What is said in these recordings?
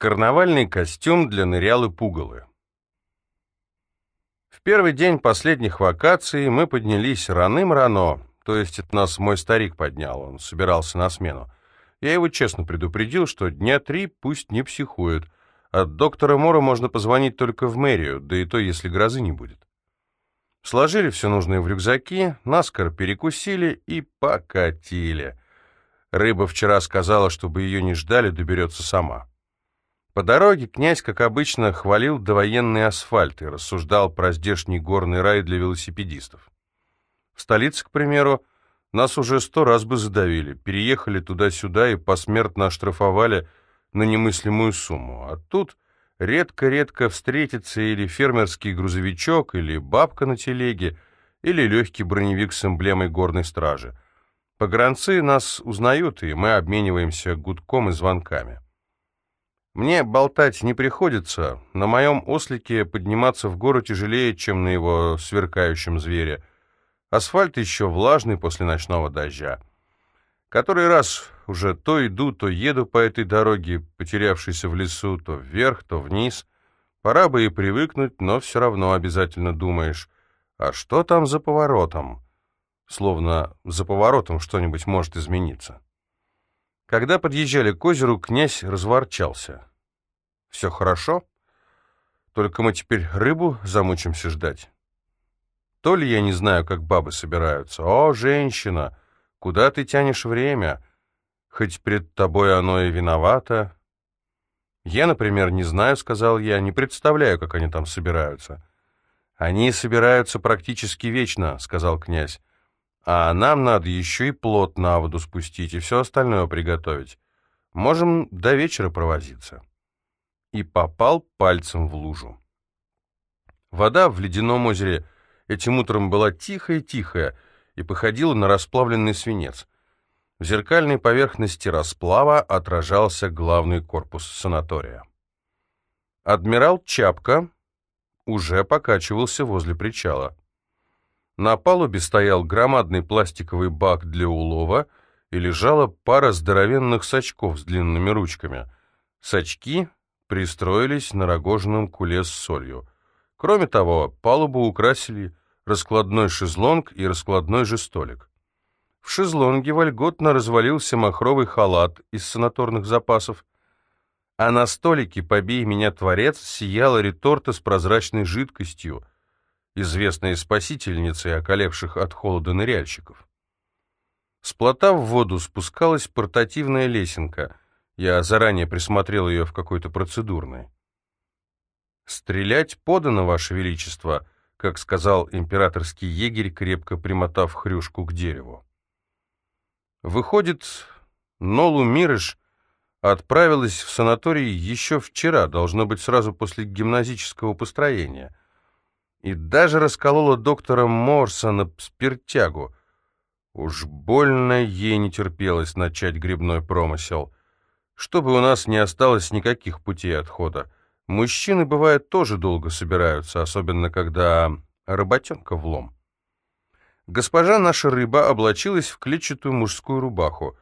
Карнавальный костюм для нырялы-пугалы. В первый день последних вакаций мы поднялись раным-рано, то есть это нас мой старик поднял, он собирался на смену. Я его честно предупредил, что дня три пусть не психует. От доктора Мора можно позвонить только в мэрию, да и то, если грозы не будет. Сложили все нужное в рюкзаки, наскоро перекусили и покатили. Рыба вчера сказала, чтобы ее не ждали, доберется сама. По дороге князь, как обычно, хвалил довоенный асфальт и рассуждал про здешний горный рай для велосипедистов. В столице, к примеру, нас уже сто раз бы задавили, переехали туда-сюда и посмертно оштрафовали на немыслимую сумму. А тут редко-редко встретится или фермерский грузовичок, или бабка на телеге, или легкий броневик с эмблемой горной стражи. Погранцы нас узнают, и мы обмениваемся гудком и звонками. Мне болтать не приходится, на моем ослике подниматься в гору тяжелее, чем на его сверкающем звере. Асфальт еще влажный после ночного дождя. Который раз уже то иду, то еду по этой дороге, потерявшейся в лесу, то вверх, то вниз. Пора бы и привыкнуть, но все равно обязательно думаешь, а что там за поворотом? Словно за поворотом что-нибудь может измениться. Когда подъезжали к озеру, князь разворчался. Все хорошо? Только мы теперь рыбу замучимся ждать. То ли я не знаю, как бабы собираются. О, женщина, куда ты тянешь время? Хоть пред тобой оно и виновато. Я, например, не знаю, сказал я, не представляю, как они там собираются. Они собираются практически вечно, сказал князь. А нам надо еще и плод на воду спустить и все остальное приготовить. Можем до вечера провозиться и попал пальцем в лужу. Вода в ледяном озере этим утром была тихая-тихая и походила на расплавленный свинец. В зеркальной поверхности расплава отражался главный корпус санатория. Адмирал Чапка уже покачивался возле причала. На палубе стоял громадный пластиковый бак для улова и лежала пара здоровенных сачков с длинными ручками. Сачки пристроились на рогожном куле с солью. Кроме того, палубу украсили раскладной шезлонг и раскладной же столик. В шезлонге вольготно развалился махровый халат из санаторных запасов, а на столике «Побей меня, Творец» сияла реторта с прозрачной жидкостью, известной спасительницей околевших от холода ныряльщиков. С плота в воду спускалась портативная лесенка — я заранее присмотрел ее в какой-то процедурной. «Стрелять подано, Ваше Величество», как сказал императорский егерь, крепко примотав хрюшку к дереву. Выходит, Нолу Мирыш отправилась в санаторий еще вчера, должно быть, сразу после гимназического построения, и даже расколола доктора Морсона спиртягу. Уж больно ей не терпелось начать грибной промысел — чтобы у нас не осталось никаких путей отхода. Мужчины, бывает, тоже долго собираются, особенно когда работенка влом. Госпожа наша рыба облачилась в клетчатую мужскую рубаху,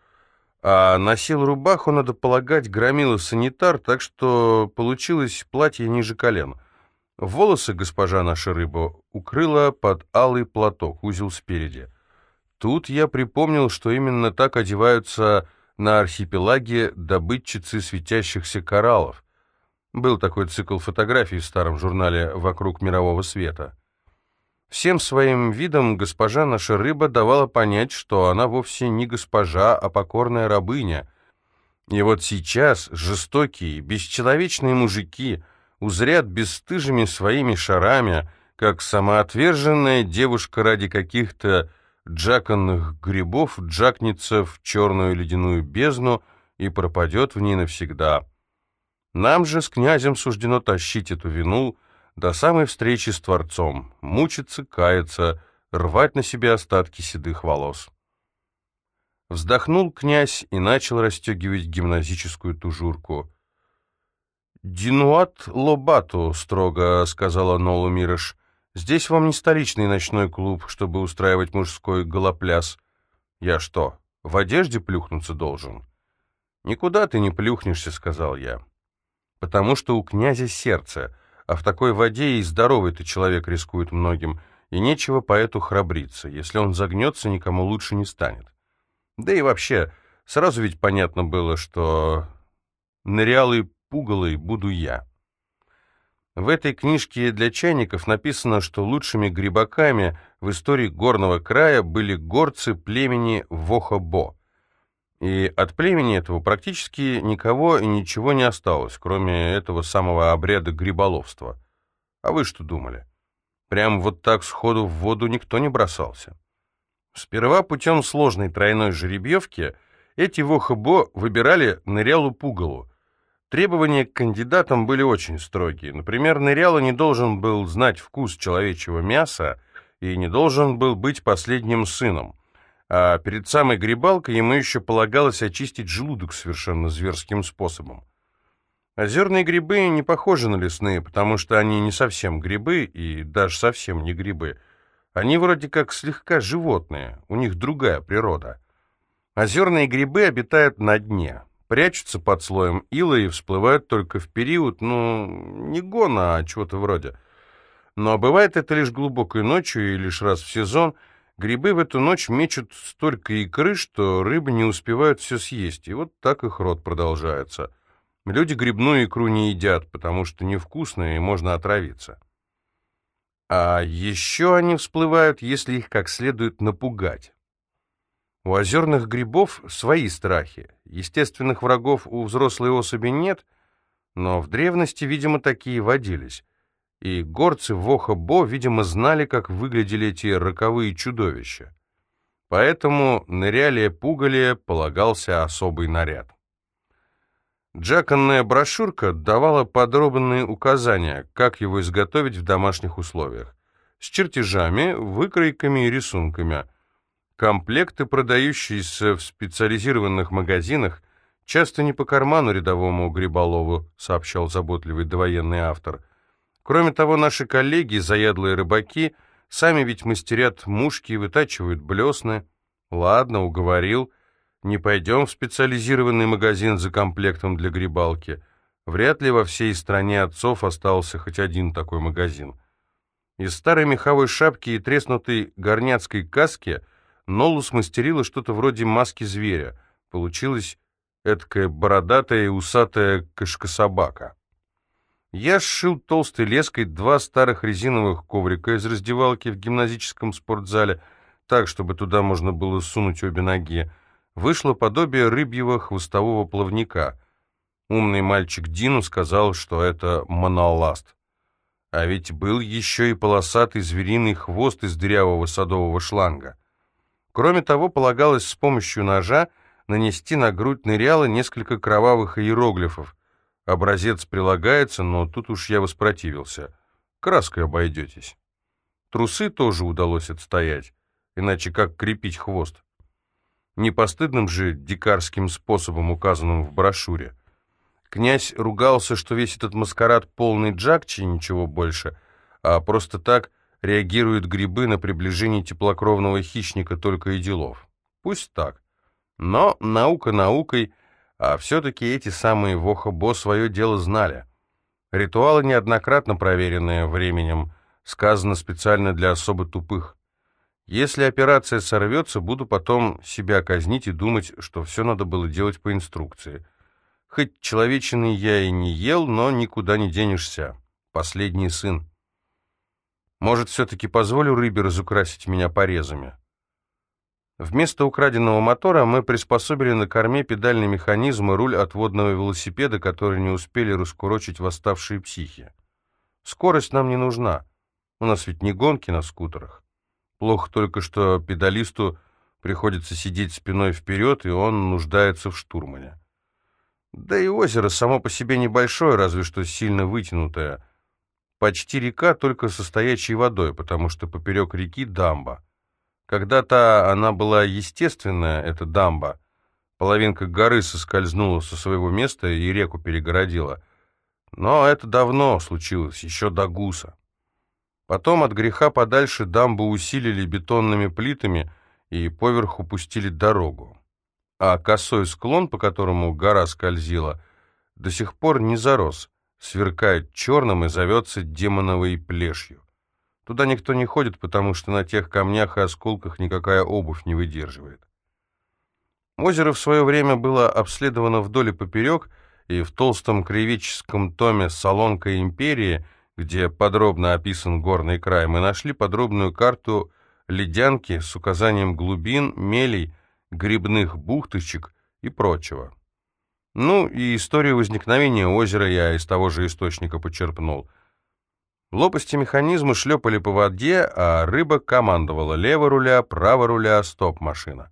а носил рубаху, надо полагать, громила санитар, так что получилось платье ниже колен. Волосы госпожа наша рыба укрыла под алый платок, узел спереди. Тут я припомнил, что именно так одеваются на архипелаге добытчицы светящихся кораллов. Был такой цикл фотографий в старом журнале «Вокруг мирового света». Всем своим видом госпожа наша рыба давала понять, что она вовсе не госпожа, а покорная рабыня. И вот сейчас жестокие, бесчеловечные мужики узрят бесстыжими своими шарами, как самоотверженная девушка ради каких-то джаканных грибов джакнется в черную ледяную бездну и пропадет в ней навсегда. Нам же с князем суждено тащить эту вину до самой встречи с Творцом, мучиться, каяться, рвать на себе остатки седых волос. Вздохнул князь и начал расстегивать гимназическую тужурку. «Динуат лобату», — строго сказала Нолу Мирыш, — Здесь вам не столичный ночной клуб, чтобы устраивать мужской голопляс. Я что, в одежде плюхнуться должен? Никуда ты не плюхнешься, сказал я. потому что у князя сердце, а в такой воде и здоровый-то человек рискует многим, и нечего поэту храбриться, если он загнется, никому лучше не станет. Да и вообще, сразу ведь понятно было, что нырялый пугалой буду я. В этой книжке для чайников написано, что лучшими грибаками в истории горного края были горцы племени Вохобо. И от племени этого практически никого и ничего не осталось, кроме этого самого обряда гриболовства. А вы что думали? Прям вот так сходу в воду никто не бросался. Сперва путем сложной тройной жеребьевки эти Вохобо выбирали нырялу-пугалу, Требования к кандидатам были очень строгие. Например, Ныряла не должен был знать вкус человечьего мяса и не должен был быть последним сыном. А перед самой грибалкой ему еще полагалось очистить желудок совершенно зверским способом. Озерные грибы не похожи на лесные, потому что они не совсем грибы и даже совсем не грибы. Они вроде как слегка животные, у них другая природа. Озерные грибы обитают на дне, прячутся под слоем ила и всплывают только в период, ну, не гона, а чего-то вроде. Но бывает это лишь глубокой ночью и лишь раз в сезон. Грибы в эту ночь мечут столько икры, что рыбы не успевают все съесть, и вот так их рот продолжается. Люди грибную икру не едят, потому что невкусная и можно отравиться. А еще они всплывают, если их как следует напугать. У озерных грибов свои страхи. Естественных врагов у взрослой особи нет, но в древности, видимо, такие водились. И горцы Воха-Бо, видимо, знали, как выглядели эти роковые чудовища. Поэтому ныряле пугале полагался особый наряд. Джаконная брошюрка давала подробные указания, как его изготовить в домашних условиях, с чертежами, выкройками и рисунками – Комплекты, продающиеся в специализированных магазинах, часто не по карману рядовому Гриболову, сообщал заботливый довоенный автор. Кроме того, наши коллеги, заядлые рыбаки, сами ведь мастерят мушки и вытачивают блесны. Ладно, уговорил. Не пойдем в специализированный магазин за комплектом для грибалки. Вряд ли во всей стране отцов остался хоть один такой магазин. Из старой меховой шапки и треснутой горняцкой каски – Нолу смастерила что-то вроде маски зверя. Получилась эткая бородатая и усатая кошка-собака. Я сшил толстой леской два старых резиновых коврика из раздевалки в гимназическом спортзале, так, чтобы туда можно было сунуть обе ноги. Вышло подобие рыбьего хвостового плавника. Умный мальчик Дину сказал, что это моноласт. А ведь был еще и полосатый звериный хвост из дырявого садового шланга. Кроме того, полагалось с помощью ножа нанести на грудь ныряла несколько кровавых иероглифов. Образец прилагается, но тут уж я воспротивился. Краской обойдетесь. Трусы тоже удалось отстоять, иначе как крепить хвост? Не постыдным же дикарским способом, указанным в брошюре. Князь ругался, что весь этот маскарад полный джакчи, ничего больше, а просто так реагируют грибы на приближение теплокровного хищника только и делов. Пусть так. Но наука наукой, а все-таки эти самые Вохобо свое дело знали. Ритуалы, неоднократно проверенные временем, сказано специально для особо тупых. Если операция сорвется, буду потом себя казнить и думать, что все надо было делать по инструкции. Хоть человечины я и не ел, но никуда не денешься. Последний сын. Может, все-таки позволю рыбе разукрасить меня порезами? Вместо украденного мотора мы приспособили на корме педальный механизм и руль отводного велосипеда, который не успели раскурочить восставшие психи. Скорость нам не нужна. У нас ведь не гонки на скутерах. Плохо только, что педалисту приходится сидеть спиной вперед, и он нуждается в штурмане. Да и озеро само по себе небольшое, разве что сильно вытянутое — Почти река, только со стоячей водой, потому что поперек реки дамба. Когда-то она была естественная, эта дамба. Половинка горы соскользнула со своего места и реку перегородила. Но это давно случилось, еще до гуса. Потом от греха подальше дамбу усилили бетонными плитами и поверху пустили дорогу. А косой склон, по которому гора скользила, до сих пор не зарос — сверкает черным и зовется демоновой плешью. Туда никто не ходит, потому что на тех камнях и осколках никакая обувь не выдерживает. Озеро в свое время было обследовано вдоль и поперек, и в толстом кривическом томе «Солонка империи», где подробно описан горный край, мы нашли подробную карту ледянки с указанием глубин, мелей, грибных бухточек и прочего. Ну и историю возникновения озера я из того же источника почерпнул. Лопасти механизма шлепали по воде, а рыба командовала лево руля, право руля, стоп-машина.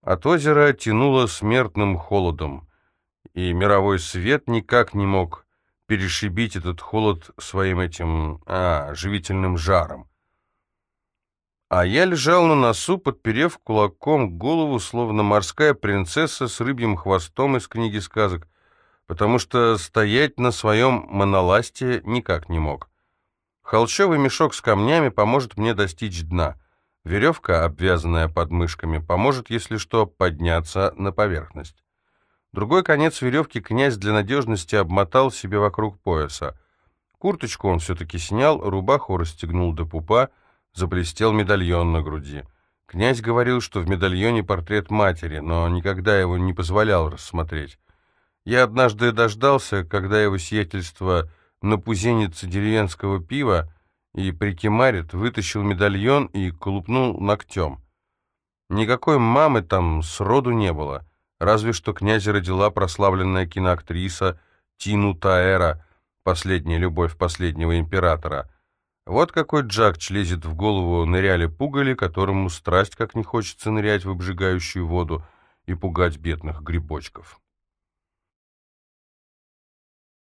От озера тянуло смертным холодом, и мировой свет никак не мог перешибить этот холод своим этим, а, живительным жаром. А я лежал на носу, подперев кулаком голову, словно морская принцесса с рыбьим хвостом из книги сказок, потому что стоять на своем моноласте никак не мог. Холщовый мешок с камнями поможет мне достичь дна. Веревка, обвязанная подмышками, поможет, если что, подняться на поверхность. Другой конец веревки князь для надежности обмотал себе вокруг пояса. Курточку он все-таки снял, рубаху расстегнул до пупа, заблестел медальон на груди. Князь говорил, что в медальоне портрет матери, но никогда его не позволял рассмотреть. Я однажды дождался, когда его сиятельство напузенится деревенского пива и прикимарит, вытащил медальон и колупнул ногтем. Никакой мамы там сроду не было — Разве что князя родила прославленная киноактриса Тину Таэра, последняя любовь последнего императора. Вот какой Джак лезет в голову ныряли пугали, которому страсть как не хочется нырять в обжигающую воду и пугать бедных грибочков.